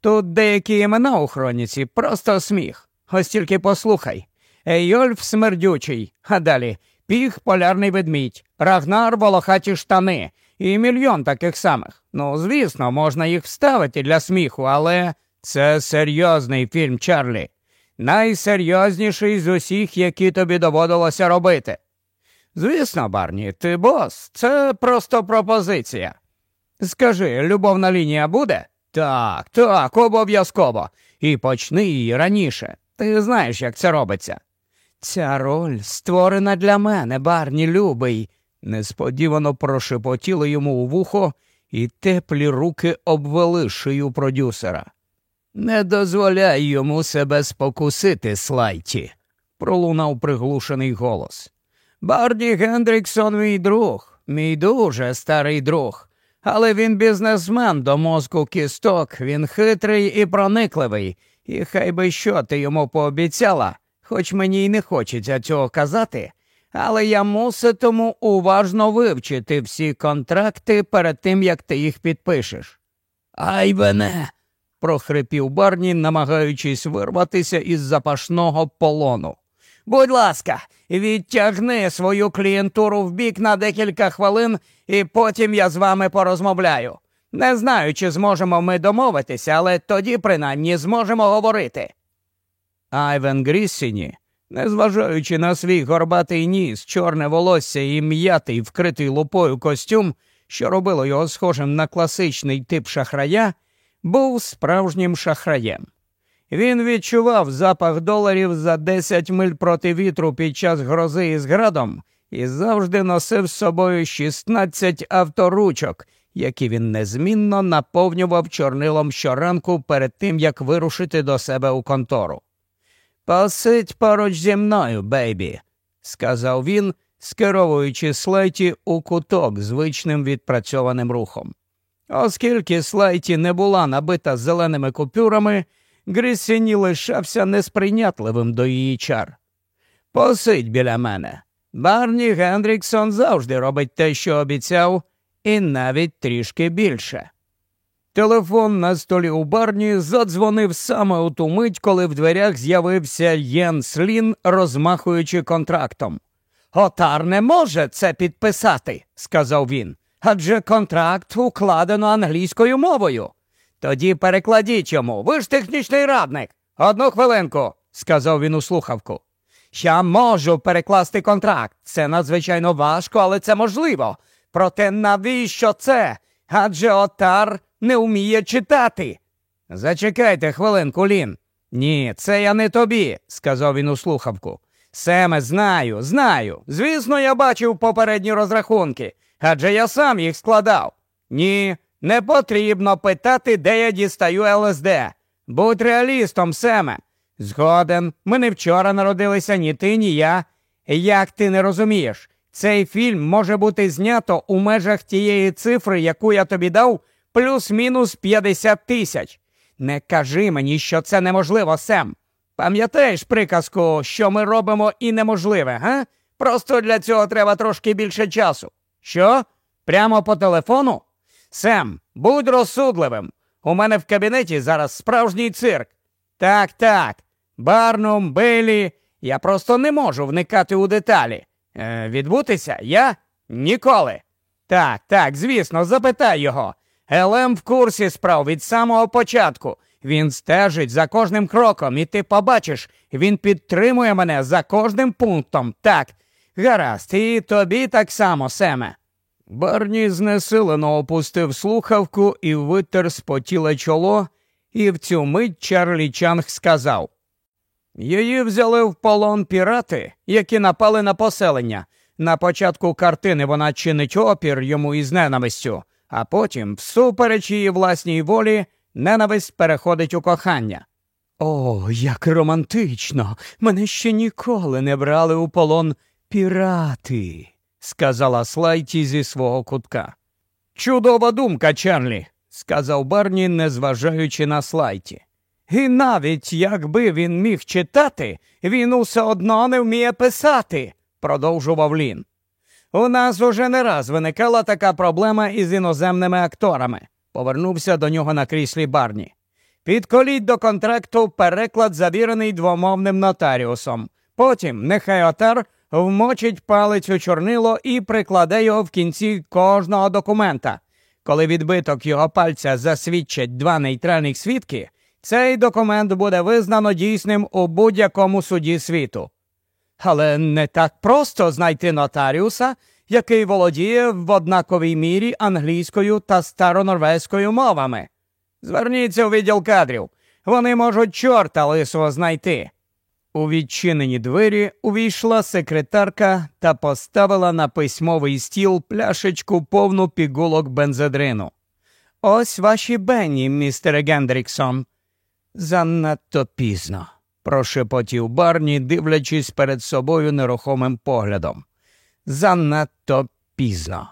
Speaker 1: Тут деякі імена у хроніці, просто сміх. Ось тільки послухай. Ейольф смердючий, а далі піг полярний ведмідь, рагнар волохаті штани і мільйон таких самих. Ну, звісно, можна їх вставити для сміху, але це серйозний фільм, Чарлі. Найсерйозніший з усіх, які тобі доводилося робити. Звісно, Барні, ти бос, це просто пропозиція. Скажи, любовна лінія буде? Так, так, обов'язково. І почни її раніше. Ти знаєш, як це робиться. Ця роль створена для мене, Барні любий, несподівано прошепотіло йому у вухо, і теплі руки обвели шию продюсера. Не дозволяй йому себе спокусити, слайті, пролунав приглушений голос. Барді Гендріксон мій друг, мій дуже старий друг, але він бізнесмен до мозку кісток, він хитрий і проникливий, і хай би що ти йому пообіцяла, хоч мені й не хочеться цього казати, але я муситиму уважно вивчити всі контракти перед тим, як ти їх підпишеш. Айвене. прохрипів Барні, намагаючись вирватися із запашного полону. Будь ласка, відтягни свою клієнтуру в бік на декілька хвилин, і потім я з вами порозмовляю. Не знаю, чи зможемо ми домовитися, але тоді принаймні зможемо говорити. Айвен Гріссіні, незважаючи на свій горбатий ніс, чорне волосся і м'ятий, вкритий лупою костюм, що робило його схожим на класичний тип шахрая, був справжнім шахраєм. Він відчував запах доларів за 10 миль проти вітру під час грози із градом і завжди носив з собою 16 авторучок, які він незмінно наповнював чорнилом щоранку перед тим, як вирушити до себе у контору. Посидь поруч зі мною, бейбі, сказав він, скеровуючи слайті у куток звичним відпрацьованим рухом. Оскільки слайті не була набита зеленими купюрами, Грісіні лишався несприйнятливим до її чар. Посидь біля мене. Барні Гендріксон завжди робить те, що обіцяв, і навіть трішки більше. Телефон на столі у барні задзвонив саме у ту мить, коли в дверях з'явився Єнс Лін, розмахуючи контрактом. Отар не може це підписати, сказав він. Адже контракт укладено англійською мовою. Тоді перекладіть йому. Ви ж технічний радник. Одну хвилинку, сказав він у слухавку. Я можу перекласти контракт. Це надзвичайно важко, але це можливо. Проте навіщо це? Адже отар не вміє читати. Зачекайте хвилинку, Лін. Ні, це я не тобі, сказав він у слухавку. Семе, знаю, знаю. Звісно, я бачив попередні розрахунки, адже я сам їх складав. Ні, не потрібно питати, де я дістаю ЛСД. Будь реалістом, Семе. Згоден, ми не вчора народилися ні ти, ні я. Як ти не розумієш, цей фільм може бути знято у межах тієї цифри, яку я тобі дав, плюс-мінус 50 тисяч. Не кажи мені, що це неможливо, Сем. Пам'ятаєш приказку, що ми робимо і неможливе, га? Просто для цього треба трошки більше часу. Що? Прямо по телефону? Сем, будь розсудливим. У мене в кабінеті зараз справжній цирк. Так, так. Барнум, Бейлі. Я просто не можу вникати у деталі. Е, Відбутися я ніколи. Так, так, звісно, запитай його. Елем в курсі справ від самого початку. Він стежить за кожним кроком, і ти побачиш, він підтримує мене за кожним пунктом. Так, гаразд, і тобі так само, Семе. Барні знесилено опустив слухавку і витер спотіле чоло, і в цю мить Чарлі Чанг сказав Її взяли в полон пірати, які напали на поселення. На початку картини вона чинить опір йому із ненавистю, а потім, всупереч її власній волі, ненависть переходить у кохання. О, як романтично! Мене ще ніколи не брали у полон пірати, сказала Слайті зі свого кутка. Чудова думка, Чарлі, сказав Барні, незважаючи на слайті. І навіть якби він міг читати, він усе одно не вміє писати, продовжував Лін. У нас уже не раз виникала така проблема із іноземними акторами, повернувся до нього на кріслі Барні. Підколіть до контракту переклад, завірений двомовним нотаріусом. Потім нехай отар вмочить палець у чорнило і прикладе його в кінці кожного документа. Коли відбиток його пальця засвідчать два нейтральних свідки, цей документ буде визнано дійсним у будь-якому суді світу. Але не так просто знайти нотаріуса, який володіє в однаковій мірі англійською та старонорвезькою мовами. Зверніться у відділ кадрів. Вони можуть чорта лисого знайти. У відчинені двері увійшла секретарка та поставила на письмовий стіл пляшечку повну пігулок бензедрину. Ось ваші Бенні, містере Гендріксон. Занадто пізно, прошепотів Барні, дивлячись перед собою нерухомим поглядом. Занадто пізно.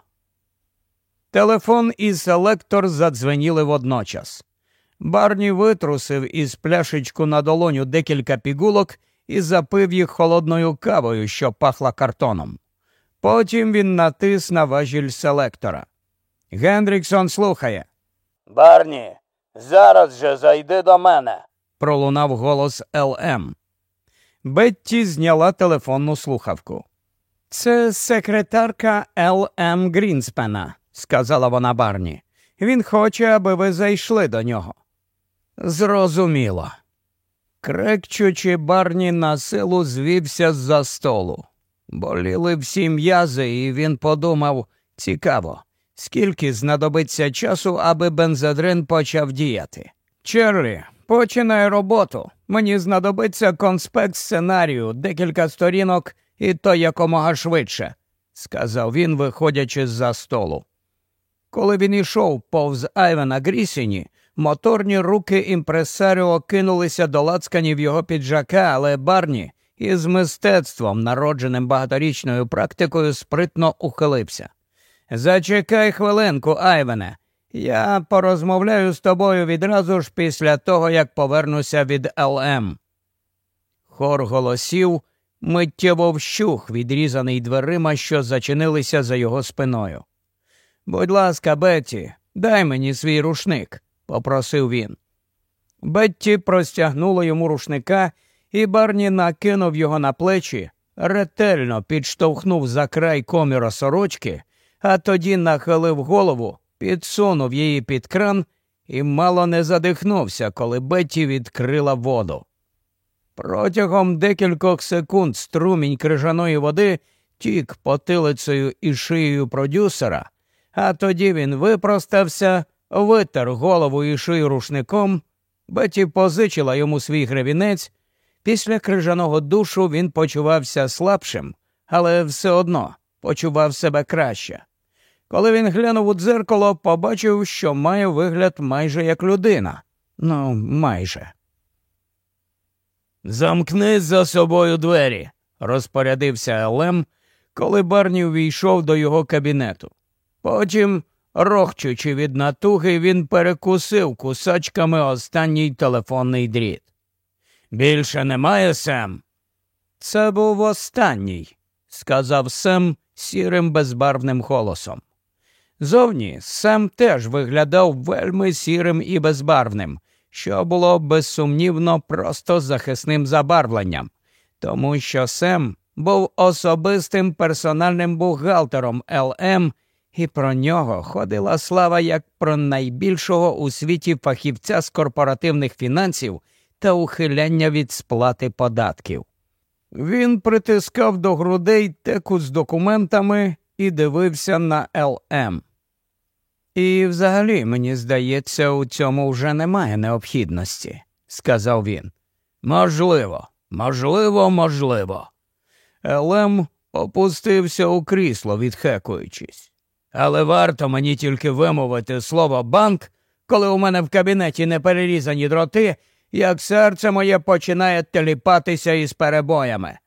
Speaker 1: Телефон і селектор задзвеніли водночас. Барні витрусив із пляшечку на долоню декілька пігулок і запив їх холодною кавою, що пахла картоном. Потім він натис на важіль селектора. Гендріксон слухає.
Speaker 3: Барні, зараз же зайди до мене.
Speaker 1: Пролунав голос ЛМ. Бетті зняла телефонну слухавку. Це секретарка Л.М. Грінспена, сказала вона Барні. Він хоче, аби ви зайшли до нього. Зрозуміло. Крекчучи, Барні на силу звівся з-за столу. Боліли всі м'язи, і він подумав цікаво, скільки знадобиться часу, аби бензодрин почав діяти. Чарлі, починай роботу. Мені знадобиться конспект сценарію, декілька сторінок, і то якомога швидше. сказав він, виходячи з-за столу. Коли він ішов повз Айвена Грісіні, моторні руки імпресаріо кинулися до лацканів його піджака, але Барні із мистецтвом, народженим багаторічною практикою, спритно ухилився. Зачекай хвилинку, Айвене. Я порозмовляю з тобою відразу ж після того, як повернуся від ЛМ. Хор голосів миттєво вщух, відрізаний дверима, що зачинилися за його спиною. Будь ласка, Бетті, дай мені свій рушник, попросив він. Бетті простягнула йому рушника, і Барні накинув його на плечі, ретельно підштовхнув за край коміра сорочки, а тоді нахилив голову, підсунув її під кран і мало не задихнувся, коли Бетті відкрила воду. Протягом декількох секунд струмінь крижаної води тік потилицею і шиєю продюсера, а тоді він випростався, витер голову і шию рушником. Беті позичила йому свій гребінець. Після крижаного душу він почувався слабшим, але все одно почував себе краще. Коли він глянув у дзеркало, побачив, що має вигляд майже як людина. Ну, майже. Замкни за собою двері, розпорядився Елем, коли Барні увійшов до його кабінету. Потім, рохчучи від натуги, він перекусив кусачками останній телефонний дріт. Більше немає, Сем? Це був останній, сказав Сем сірим безбарвним голосом. Зовні Сем теж виглядав вельми сірим і безбарвним, що було безсумнівно просто захисним забарвленням, тому що Сем був особистим персональним бухгалтером ЛМ, і про нього ходила слава як про найбільшого у світі фахівця з корпоративних фінансів та ухиляння від сплати податків. Він притискав до грудей теку з документами і дивився на ЛМ. І взагалі, мені здається, у цьому вже немає необхідності, сказав він. Можливо, можливо, можливо. Елем опустився у крісло, відхекуючись. Але варто мені тільки вимовити слово банк, коли у мене в кабінеті не перерізані дроти, як серце моє починає теліпатися із перебоями.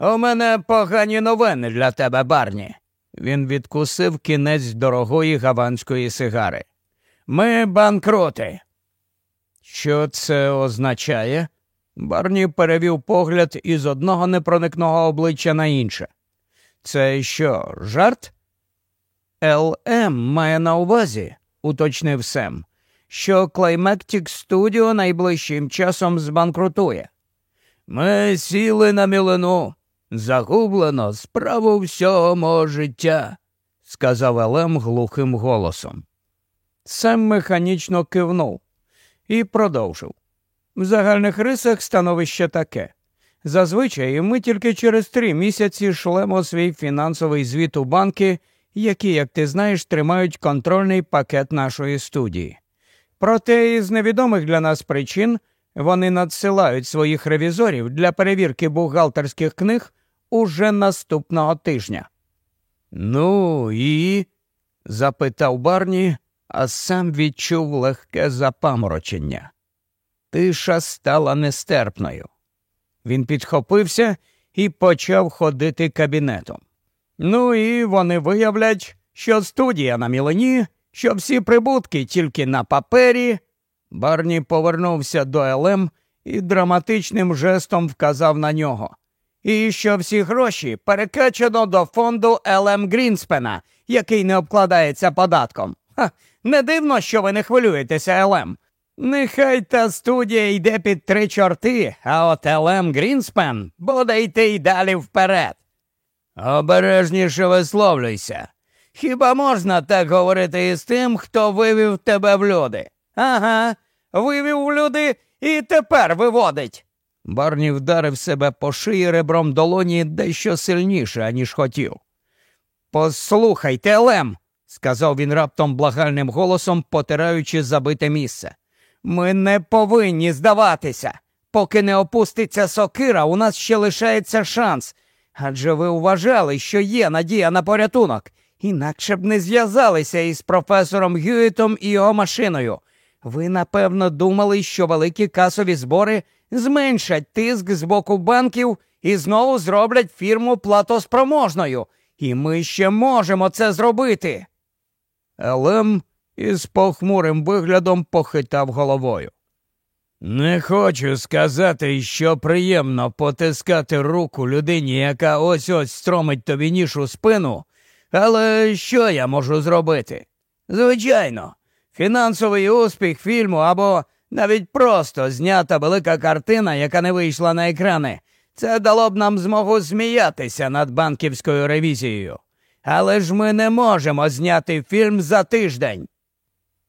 Speaker 1: У мене погані новини для тебе, Барні. Він відкусив кінець дорогої гаванської сигари. Ми банкроти. Що це означає? Барні перевів погляд із одного непроникного обличчя на інше. Це що, жарт? ЛМ має на увазі, уточнив Сем, що Клаймектік Студіо найближчим часом збанкрутує. Ми сіли на мілину, Загублено справу всього життя, сказав Елем глухим голосом. Сем механічно кивнув і продовжив. В загальних рисах становище таке. Зазвичай ми тільки через три місяці шлемо свій фінансовий звіт у банки, які, як ти знаєш, тримають контрольний пакет нашої студії. Проте із невідомих для нас причин вони надсилають своїх ревізорів для перевірки бухгалтерських книг уже наступного тижня. Ну і? запитав Барні, а сам відчув легке запаморочення. Тиша стала нестерпною. Він підхопився і почав ходити кабінетом. Ну і вони виявлять, що студія на мілені, що всі прибутки тільки на папері. Барні повернувся до Елем і драматичним жестом вказав на нього і що всі гроші перекачано до фонду Елем Грінспена, який не обкладається податком. Ха, Не дивно, що ви не хвилюєтеся, Елем. Нехай та студія йде під три чорти, а от Елем Грінспен буде йти й далі вперед. Обережніше висловлюйся. Хіба можна так говорити із тим, хто вивів тебе в люди? Ага, вивів в люди і тепер виводить. Барні вдарив себе по шиї ребром долоні дещо сильніше, аніж хотів. Послухайте, Лем, сказав він раптом благальним голосом, потираючи забите місце. Ми не повинні здаватися. Поки не опуститься сокира, у нас ще лишається шанс. Адже ви вважали, що є надія на порятунок, інакше б не зв'язалися із професором Гюїтом і його машиною. Ви, напевно, думали, що великі касові збори зменшать тиск з боку банків і знову зроблять фірму платоспроможною. І ми ще можемо це зробити. Елем із похмурим виглядом похитав головою. Не хочу сказати, що приємно потискати руку людині, яка ось ось стромить тобі ніж у спину, але що я можу зробити? Звичайно, фінансовий успіх фільму або навіть просто знята велика картина, яка не вийшла на екрани, це дало б нам змогу зміятися над банківською ревізією. Але ж ми не можемо зняти фільм за тиждень.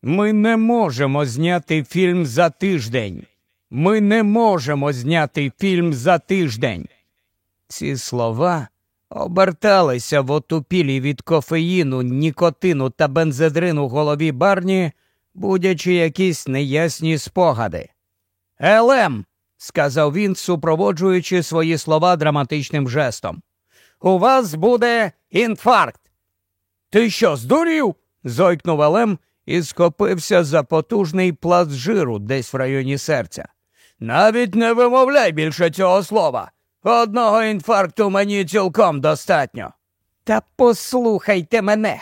Speaker 1: Ми не можемо зняти фільм за тиждень. Ми не можемо зняти фільм за тиждень. Ці слова оберталися в отупілі від кофеїну, нікотину та бензедрину голові барні, будячи якісь неясні спогади. Елем, сказав він, супроводжуючи свої слова драматичним жестом. У вас буде інфаркт. Ти що, здурів? зойкнув Елем і схопився за потужний пласт жиру десь в районі серця. Навіть не вимовляй більше цього слова. Одного інфаркту мені цілком достатньо. Та послухайте мене.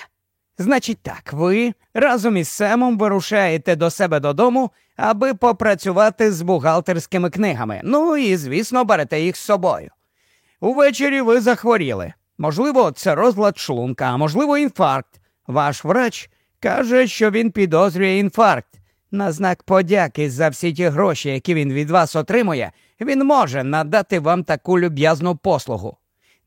Speaker 1: Значить, так, ви разом із Семом вирушаєте до себе додому, аби попрацювати з бухгалтерськими книгами. Ну і, звісно, берете їх з собою. Увечері ви захворіли. Можливо, це розлад шлунка, а можливо, інфаркт. Ваш врач каже, що він підозрює інфаркт. На знак подяки за всі ті гроші, які він від вас отримує, він може надати вам таку люб'язну послугу.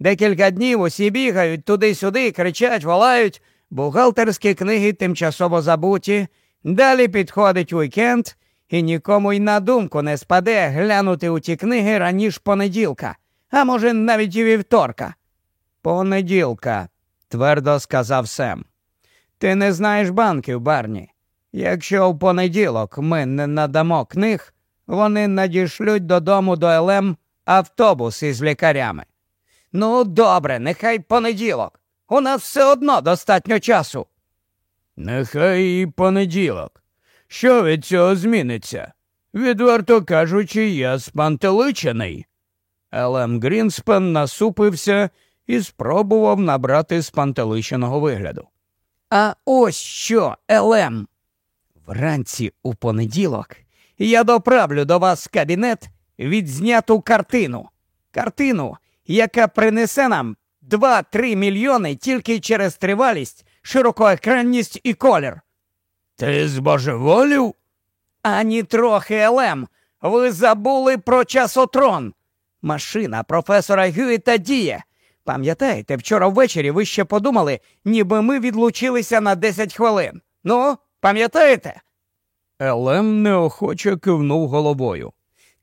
Speaker 1: Декілька днів усі бігають туди-сюди, кричать, волають, бухгалтерські книги тимчасово забуті, далі підходить уікенд, і нікому й на думку не спаде глянути у ті книги раніше понеділка, а може, навіть і вівторка. Понеділка, твердо сказав Сем. Ти не знаєш банків, Барні. Якщо в понеділок ми не надамо книг, вони надішлють додому до ЛМ автобус із лікарями. Ну, добре, нехай понеділок. У нас все одно достатньо часу. Нехай і понеділок. Що від цього зміниться? Відверто кажучи, я спантеличений. Елем Грінспен насупився і спробував набрати спантеличеного вигляду. А ось що, Елем. Вранці у понеділок я доправлю до вас в кабінет відзняту картину. Картину, яка принесе нам 2-3 мільйони тільки через тривалість, широкоекранність і колір. Ти збожеволів? Ані трохи, Елем. Ви забули про часотрон. Машина професора Гюїта діє. Пам'ятаєте, вчора ввечері ви ще подумали, ніби ми відлучилися на 10 хвилин. Ну, пам'ятаєте? Елем неохоче кивнув головою.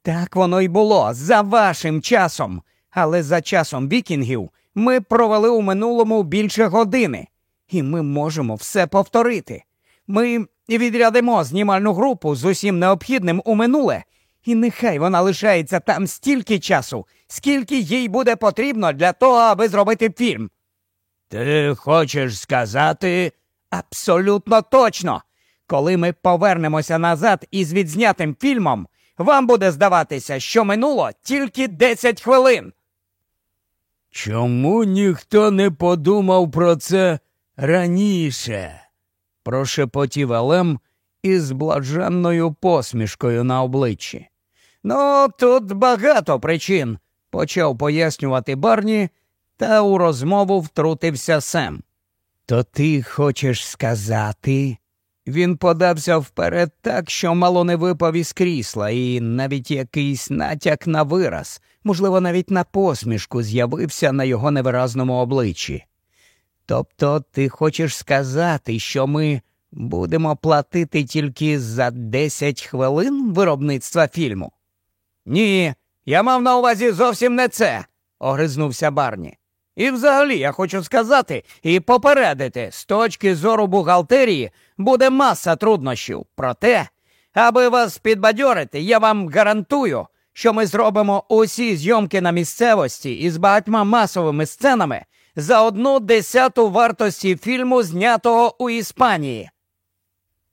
Speaker 1: Так воно й було за вашим часом. Але за часом вікінгів ми провели у минулому більше години, і ми можемо все повторити. Ми відрядимо знімальну групу з усім необхідним у минуле, і нехай вона лишається там стільки часу, скільки їй буде потрібно для того, аби зробити фільм. Ти хочеш сказати? Абсолютно точно. Коли ми повернемося назад із відзнятим фільмом, вам буде здаватися, що минуло тільки 10 хвилин. Чому ніхто не подумав про це раніше? прошепотів Елем із блаженною посмішкою на обличчі. Ну, тут багато причин, почав пояснювати Барні, та у розмову втрутився Сем. То ти хочеш сказати? Він подався вперед так, що мало не випав із крісла, і навіть якийсь натяк на вираз, можливо, навіть на посмішку з'явився на його невиразному обличчі. Тобто ти хочеш сказати, що ми будемо платити тільки за 10 хвилин виробництва фільму? Ні, я мав на увазі зовсім не це, огризнувся Барні. І взагалі я хочу сказати і попередити, з точки зору бухгалтерії буде маса труднощів. Проте, аби вас підбадьорити, я вам гарантую, що ми зробимо усі зйомки на місцевості із багатьма масовими сценами за одну десяту вартості фільму, знятого у Іспанії.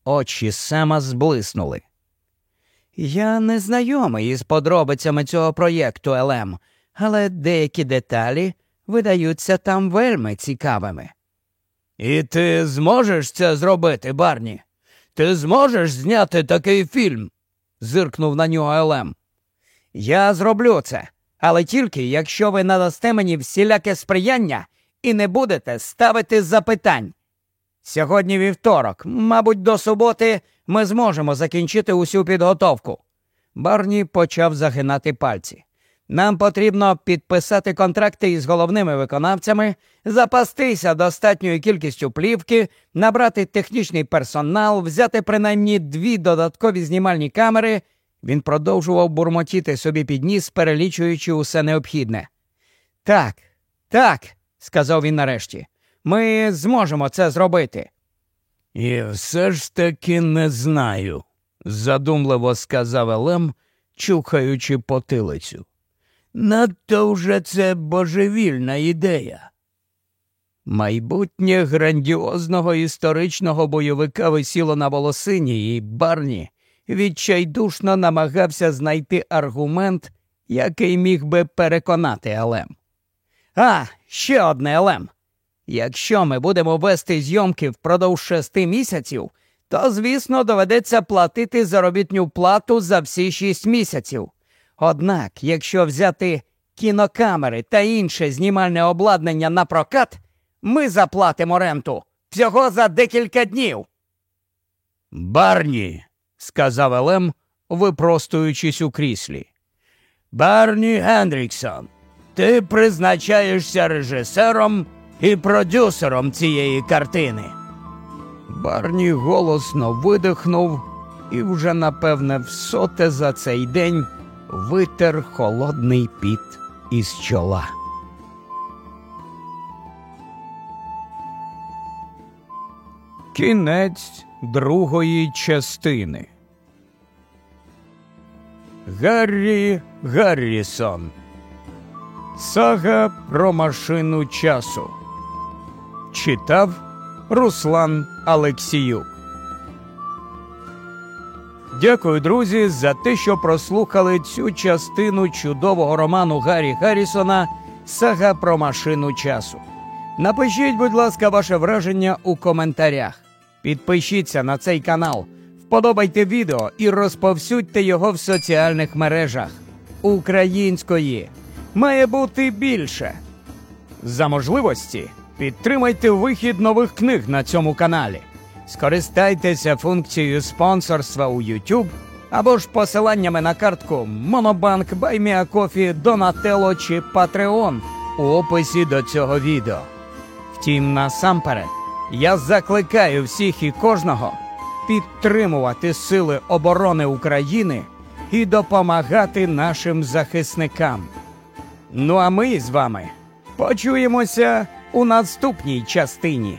Speaker 1: Очі Сема зблиснули. Я не знайомий із подробицями цього проєкту ЛМ, але деякі деталі видаються там вельми цікавими. І ти зможеш це зробити, Барні? Ти зможеш зняти такий фільм? зиркнув на нього Елем. Я зроблю це, але тільки якщо ви надасте мені всіляке сприяння і не будете ставити запитань. Сьогодні вівторок, мабуть, до суботи ми зможемо закінчити усю підготовку. Барні почав загинати пальці. Нам потрібно підписати контракти із головними виконавцями, запастися достатньою кількістю плівки, набрати технічний персонал, взяти принаймні дві додаткові знімальні камери. Він продовжував бурмотіти собі під ніс, перелічуючи усе необхідне. Так, так, сказав він нарешті, ми зможемо це зробити. І все ж таки не знаю, задумливо сказав Елем, чухаючи потилицю. Надто вже це божевільна ідея. Майбутнє грандіозного історичного бойовика висіло на волосині, і Барні відчайдушно намагався знайти аргумент, який міг би переконати Елем. А, ще одне Елем. Якщо ми будемо вести зйомки впродовж шести місяців, то, звісно, доведеться платити заробітню плату за всі шість місяців. Однак, якщо взяти кінокамери та інше знімальне обладнання на прокат, ми заплатимо ренту всього за декілька днів. Барні, сказав Елем, випростуючись у кріслі. Барні Гендріксон, ти призначаєшся режисером і продюсером цієї картини. Барні голосно видихнув і вже, напевне, всоте за цей день витер холодний піт із чола. Кінець другої частини. Гаррі Гаррісон. Сага про машину часу. Читав Руслан Алексіюк. Дякую, друзі, за те, що прослухали цю частину чудового роману Гаррі Гаррісона Сага про машину часу. Напишіть, будь ласка, ваше враження у коментарях. Підпишіться на цей канал, вподобайте відео і розповсюдьте його в соціальних мережах. Української має бути більше. За можливості підтримайте вихід нових книг на цьому каналі. Скористайтеся функцією спонсорства у YouTube або ж посиланнями на картку Monobank, BuyMeACoffee, Donatello чи Patreon у описі до цього відео. Втім, насамперед, я закликаю всіх і кожного підтримувати Сили оборони України і допомагати нашим захисникам. Ну а ми з вами почуємося у наступній частині.